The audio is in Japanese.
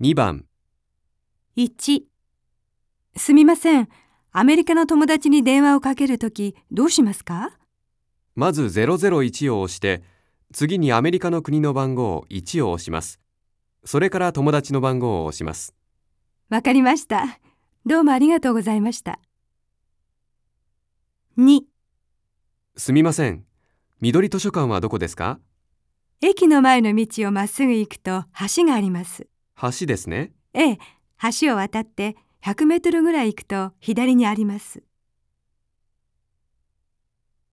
2番、1すみません。アメリカの友達に電話をかけるときどうしますか？まず001を押して、次にアメリカの国の番号1を押します。それから友達の番号を押します。わかりました。どうもありがとうございました。2すみません。緑図書館はどこですか？駅の前の道をまっすぐ行くと橋があります。橋ですね。ええ、橋を渡って100メートルぐらい行くと左にあります。